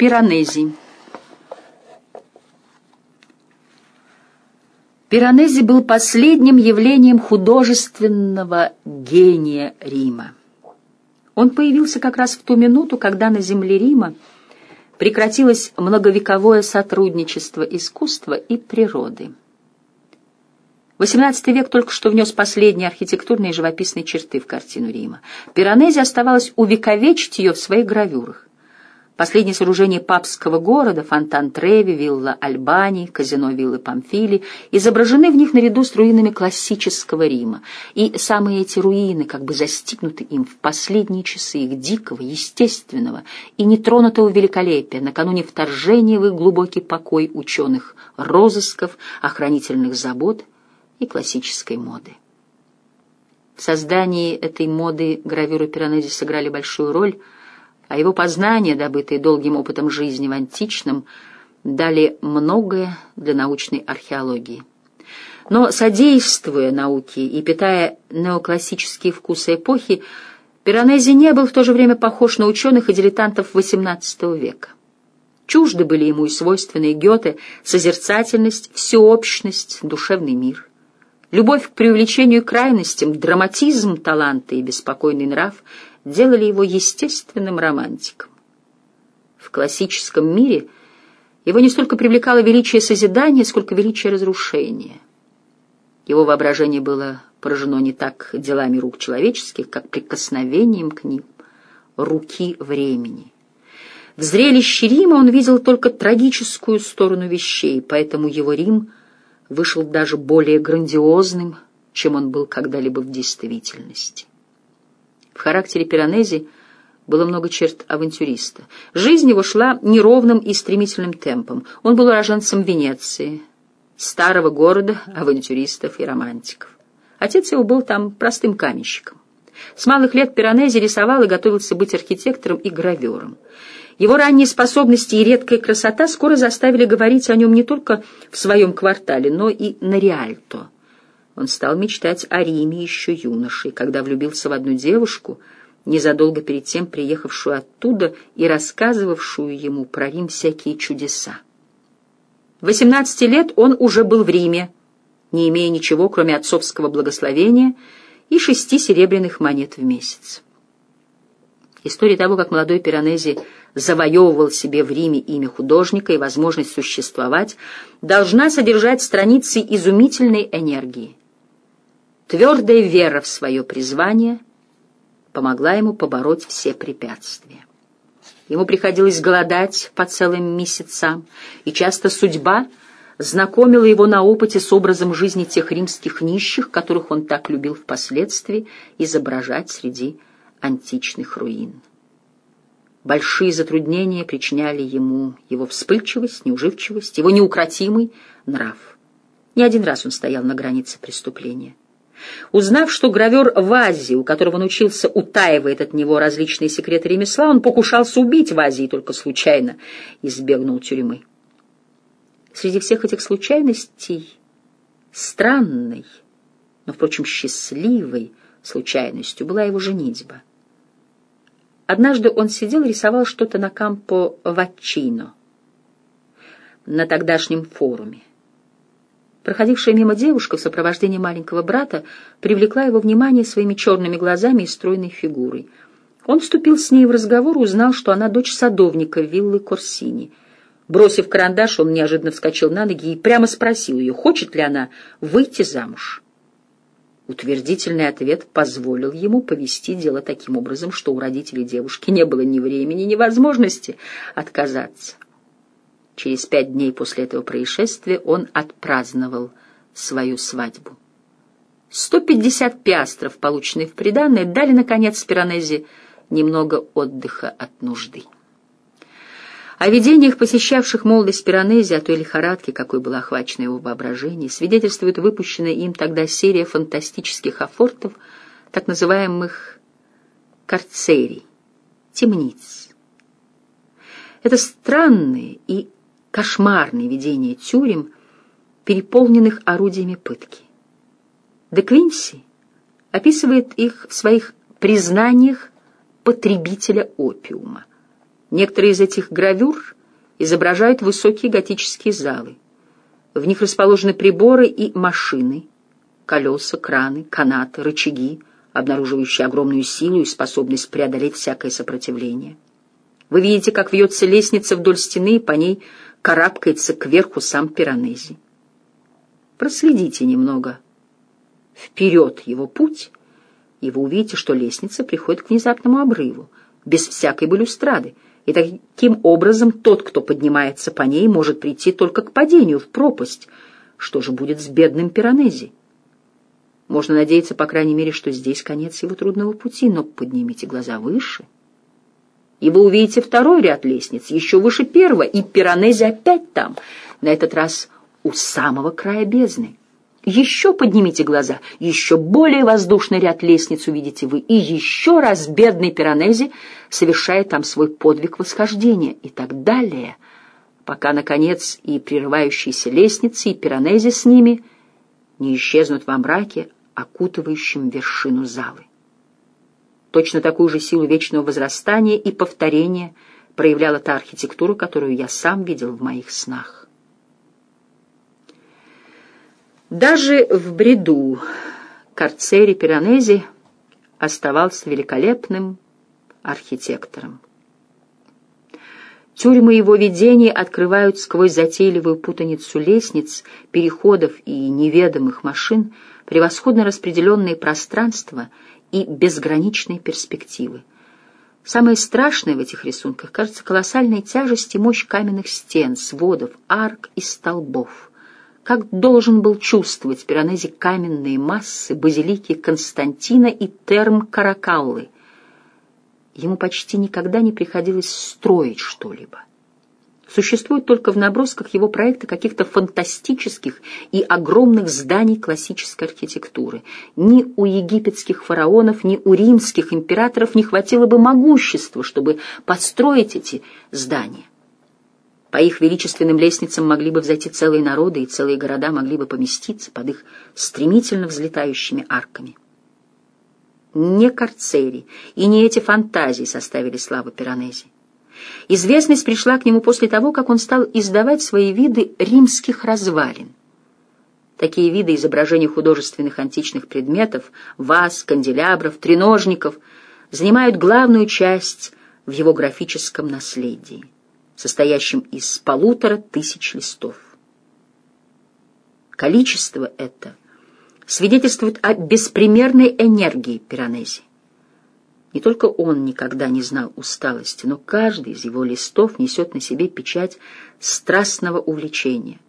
Пиранези Пиранези был последним явлением художественного гения Рима. Он появился как раз в ту минуту, когда на земле Рима прекратилось многовековое сотрудничество искусства и природы. XVIII век только что внес последние архитектурные и живописные черты в картину Рима. Пиранези оставалось увековечить ее в своих гравюрах. Последние сооружения папского города, фонтан Треви, вилла Альбани, казино виллы Памфили, изображены в них наряду с руинами классического Рима. И самые эти руины как бы застигнуты им в последние часы их дикого, естественного и нетронутого великолепия, накануне вторжения в их глубокий покой ученых розысков, охранительных забот и классической моды. В создании этой моды гравюры Пиранези сыграли большую роль – а его познания, добытые долгим опытом жизни в античном, дали многое для научной археологии. Но содействуя науке и питая неоклассические вкусы эпохи, Пиранези не был в то же время похож на ученых и дилетантов XVIII века. Чужды были ему и свойственные Гёте созерцательность, всеобщность, душевный мир. Любовь к преувеличению крайностям, драматизм таланта и беспокойный нрав — делали его естественным романтиком. В классическом мире его не столько привлекало величие созидания, сколько величие разрушения. Его воображение было поражено не так делами рук человеческих, как прикосновением к ним руки времени. В зрелище Рима он видел только трагическую сторону вещей, поэтому его Рим вышел даже более грандиозным, чем он был когда-либо в действительности. В характере Пиранези было много черт авантюриста. Жизнь его шла неровным и стремительным темпом. Он был уроженцем Венеции, старого города авантюристов и романтиков. Отец его был там простым каменщиком. С малых лет Пиранези рисовал и готовился быть архитектором и гравером. Его ранние способности и редкая красота скоро заставили говорить о нем не только в своем квартале, но и на Риальто — он стал мечтать о Риме еще юношей, когда влюбился в одну девушку, незадолго перед тем приехавшую оттуда и рассказывавшую ему про Рим всякие чудеса. В 18 лет он уже был в Риме, не имея ничего, кроме отцовского благословения и шести серебряных монет в месяц. История того, как молодой Пиранези завоевывал себе в Риме имя художника и возможность существовать, должна содержать страницы изумительной энергии. Твердая вера в свое призвание помогла ему побороть все препятствия. Ему приходилось голодать по целым месяцам, и часто судьба знакомила его на опыте с образом жизни тех римских нищих, которых он так любил впоследствии изображать среди античных руин. Большие затруднения причиняли ему его вспыльчивость, неуживчивость, его неукротимый нрав. Не один раз он стоял на границе преступления. Узнав, что гравер Вази, у которого он учился, утаивает от него различные секреты ремесла, он покушался убить Вази и только случайно избегнул тюрьмы. Среди всех этих случайностей странной, но, впрочем, счастливой случайностью была его женитьба. Однажды он сидел и рисовал что-то на Кампо Вачино, на тогдашнем форуме. Проходившая мимо девушка в сопровождении маленького брата привлекла его внимание своими черными глазами и стройной фигурой. Он вступил с ней в разговор и узнал, что она дочь садовника виллы Корсини. Бросив карандаш, он неожиданно вскочил на ноги и прямо спросил ее, хочет ли она выйти замуж. Утвердительный ответ позволил ему повести дело таким образом, что у родителей девушки не было ни времени, ни возможности отказаться. Через пять дней после этого происшествия он отпраздновал свою свадьбу. 150 пиастров, полученные в приданое, дали, наконец, Спиранези немного отдыха от нужды. О видениях, посещавших молодость Пиранези, о той лихорадке, какой было охвачено его воображение, свидетельствует выпущенная им тогда серия фантастических афортов, так называемых карцерий, темниц. Это странные и кошмарные видения тюрем, переполненных орудиями пытки. Де Квинси описывает их в своих признаниях потребителя опиума. Некоторые из этих гравюр изображают высокие готические залы. В них расположены приборы и машины, колеса, краны, канаты, рычаги, обнаруживающие огромную силу и способность преодолеть всякое сопротивление. Вы видите, как вьется лестница вдоль стены, и по ней карабкается кверху сам Пиранези. Проследите немного вперед его путь, и вы увидите, что лестница приходит к внезапному обрыву, без всякой балюстрады, и таким образом тот, кто поднимается по ней, может прийти только к падению в пропасть. Что же будет с бедным Пиранези? Можно надеяться, по крайней мере, что здесь конец его трудного пути, но поднимите глаза выше, и вы увидите второй ряд лестниц, еще выше первого, и Пиранези опять там, на этот раз у самого края бездны. Еще поднимите глаза, еще более воздушный ряд лестниц увидите вы, и еще раз бедный Пиранези совершает там свой подвиг восхождения, и так далее, пока, наконец, и прерывающиеся лестницы, и Пиранези с ними не исчезнут во мраке, окутывающем вершину залы. Точно такую же силу вечного возрастания и повторения проявляла та архитектура, которую я сам видел в моих снах. Даже в бреду Карцери Пиранези оставался великолепным архитектором. Тюрьмы его видений открывают сквозь затейливую путаницу лестниц, переходов и неведомых машин превосходно распределенные пространства и безграничные перспективы. Самое страшное в этих рисунках кажется колоссальной тяжесть и мощь каменных стен, сводов, арк и столбов как должен был чувствовать Пиранези каменные массы базилики Константина и терм Каракаллы. Ему почти никогда не приходилось строить что-либо. Существует только в набросках его проекта каких-то фантастических и огромных зданий классической архитектуры. Ни у египетских фараонов, ни у римских императоров не хватило бы могущества, чтобы построить эти здания. По их величественным лестницам могли бы взойти целые народы, и целые города могли бы поместиться под их стремительно взлетающими арками. Не Карцери и не эти фантазии составили славу Пиранези. Известность пришла к нему после того, как он стал издавать свои виды римских развалин. Такие виды изображений художественных античных предметов, ваз, канделябров, треножников занимают главную часть в его графическом наследии состоящим из полутора тысяч листов. Количество это свидетельствует о беспримерной энергии Пиранези. Не только он никогда не знал усталости, но каждый из его листов несет на себе печать страстного увлечения.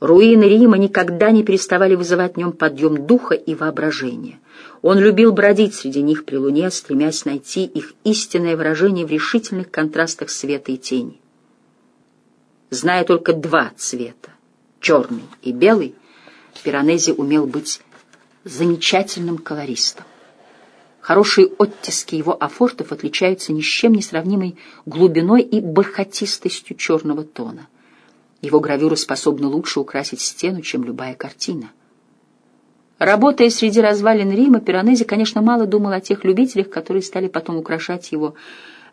Руины Рима никогда не переставали вызывать в нем подъем духа и воображения. Он любил бродить среди них при луне, стремясь найти их истинное выражение в решительных контрастах света и тени зная только два цвета — черный и белый, Пиранези умел быть замечательным колористом. Хорошие оттиски его афортов отличаются ни с чем не сравнимой глубиной и бархатистостью черного тона. Его гравюры способны лучше украсить стену, чем любая картина. Работая среди развалин Рима, Пиранези, конечно, мало думал о тех любителях, которые стали потом украшать его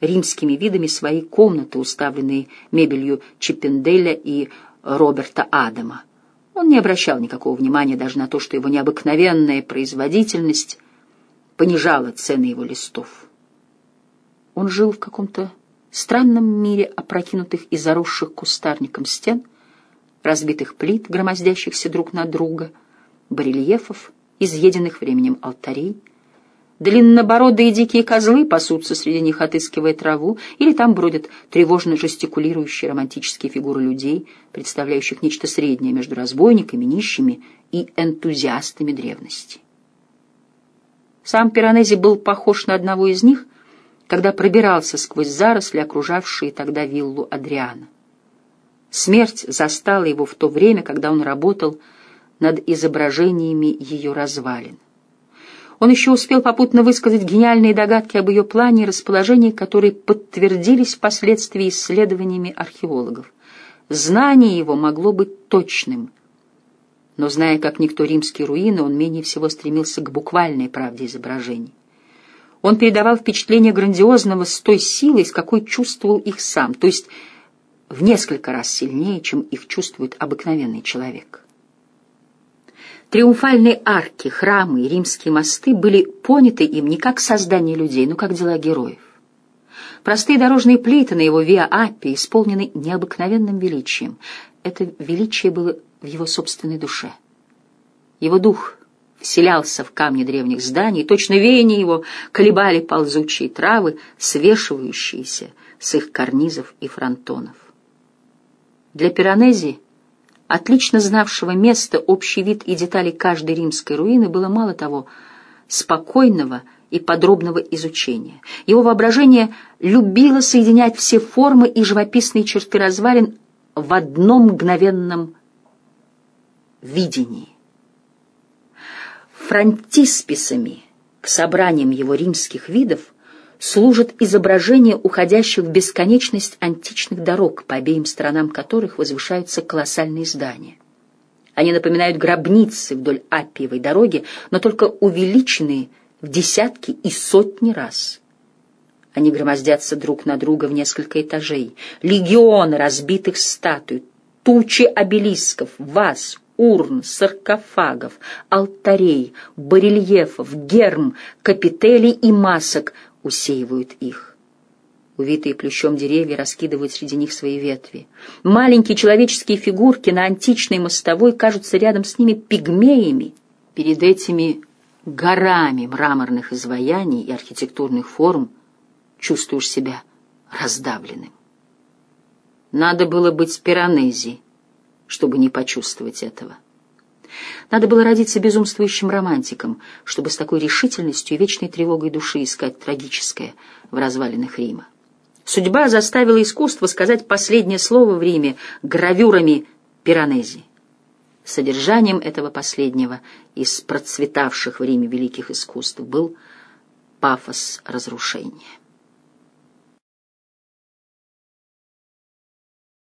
римскими видами свои комнаты, уставленные мебелью Чиппенделя и Роберта Адама. Он не обращал никакого внимания даже на то, что его необыкновенная производительность понижала цены его листов. Он жил в каком-то странном мире опрокинутых и заросших кустарником стен, разбитых плит, громоздящихся друг на друга, барельефов, изъеденных временем алтарей — Длиннобородые дикие козлы пасутся среди них, отыскивая траву, или там бродят тревожно жестикулирующие романтические фигуры людей, представляющих нечто среднее между разбойниками, нищими и энтузиастами древности. Сам Пиранези был похож на одного из них, когда пробирался сквозь заросли, окружавшие тогда виллу Адриана. Смерть застала его в то время, когда он работал над изображениями ее развалин. Он еще успел попутно высказать гениальные догадки об ее плане и расположении, которые подтвердились впоследствии исследованиями археологов. Знание его могло быть точным, но, зная как никто римские руины, он менее всего стремился к буквальной правде изображений. Он передавал впечатление грандиозного с той силой, с какой чувствовал их сам, то есть в несколько раз сильнее, чем их чувствует обыкновенный человек. Триумфальные арки, храмы и римские мосты были поняты им не как создание людей, но как дела героев. Простые дорожные плиты на его Виа Аппи исполнены необыкновенным величием. Это величие было в его собственной душе. Его дух вселялся в камни древних зданий, точно веяние его колебали ползучие травы, свешивающиеся с их карнизов и фронтонов. Для Пиранези отлично знавшего место, общий вид и детали каждой римской руины, было мало того спокойного и подробного изучения. Его воображение любило соединять все формы и живописные черты развалин в одном мгновенном видении. Фронтисписами к собраниям его римских видов служат изображения уходящих в бесконечность античных дорог, по обеим сторонам которых возвышаются колоссальные здания. Они напоминают гробницы вдоль Аппиевой дороги, но только увеличенные в десятки и сотни раз. Они громоздятся друг на друга в несколько этажей. Легионы разбитых статуй, тучи обелисков, ваз, урн, саркофагов, алтарей, барельефов, герм, капителей и масок усеивают их. Увитые плющом деревья раскидывают среди них свои ветви. Маленькие человеческие фигурки на античной мостовой кажутся рядом с ними пигмеями. Перед этими горами мраморных изваяний и архитектурных форм чувствуешь себя раздавленным. Надо было быть пиранези, чтобы не почувствовать этого. Надо было родиться безумствующим романтиком, чтобы с такой решительностью и вечной тревогой души искать трагическое в развалинах Рима. Судьба заставила искусство сказать последнее слово в Риме гравюрами Пиранези. Содержанием этого последнего из процветавших в Риме великих искусств был пафос разрушения.